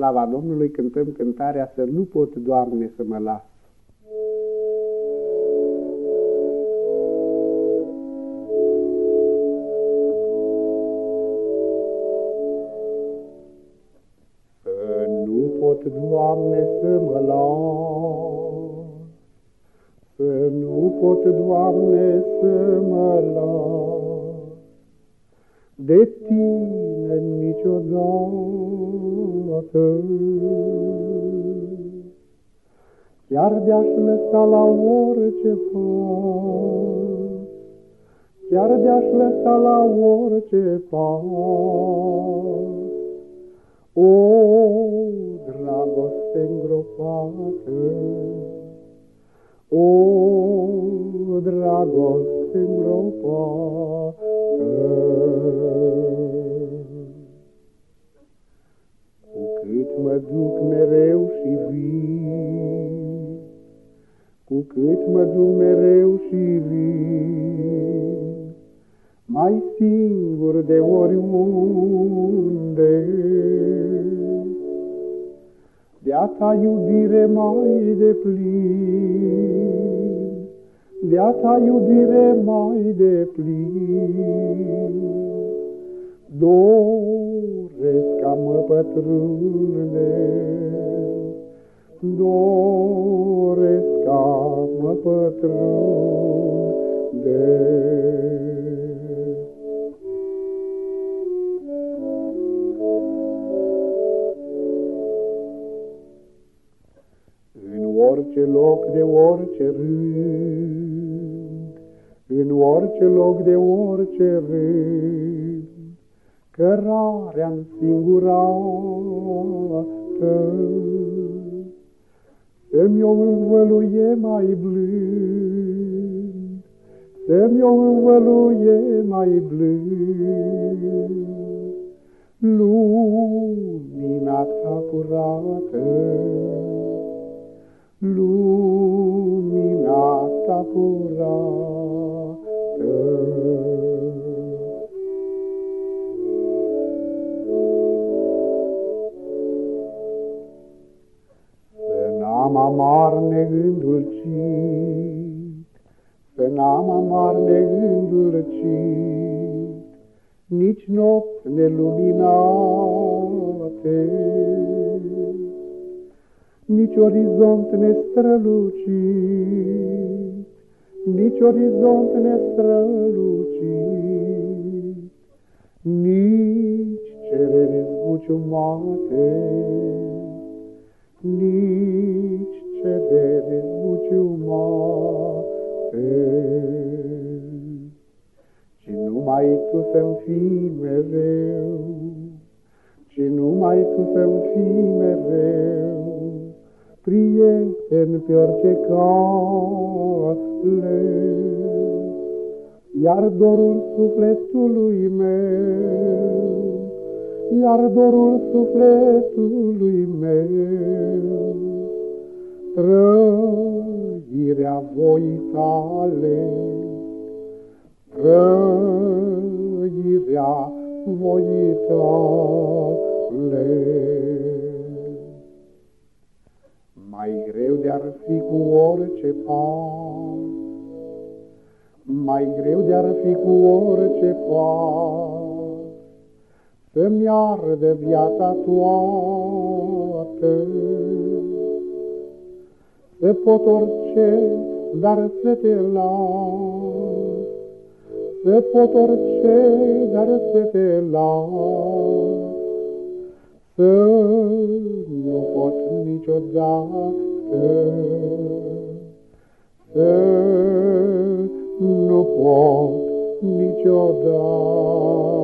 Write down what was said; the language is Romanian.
slava Domnului, cântăm cântarea Să nu pot, Doamne, să mă las. Să nu pot, Doamne, să mă las, Să nu pot, Doamne, să mă las, De Tine niciodată dată. Chiar de-aș lăsa la orice pas, Chiar de-aș lăsa la orice pas, O, dragoste îngropată, O, dragoste îngropată, mă duc mereu și vin, cu cât mă duc mereu și vin, mai singur de oriunde. De-a ta iubire mai de plin, De-a ta iubire mai de plin, doresc ca mă pătrunde, doresc ca mă pătrunde. În orice loc de orice rând, în orice loc de orice rând, cărarea-n singurată. Să-mi o învăluie mai blând, Să-mi o învăluie mai blând, Lumina ta curată, amar neîndulcit, Să n-am amar neîndulcit, Nici nopți neluminate, Nici orizont nestrălucit, Nici orizont nestrălucit, Nici cereri zbuciumate, numai Tu să-mi fii mereu, Ci numai Tu să-mi fii mereu, Prieten pe orice cale, Iar dorul sufletului meu, iar dorul sufletului meu, trăirea voii tale, trăirea voii tale. Mai greu de-ar fi cu orice pas, mai greu de-ar fi cu orice pas, să-mi arde viața toată. Să pot orice, dar să te las. Să pot orice, dar să te las. Să nu pot niciodată, să nu pot niciodată. Good.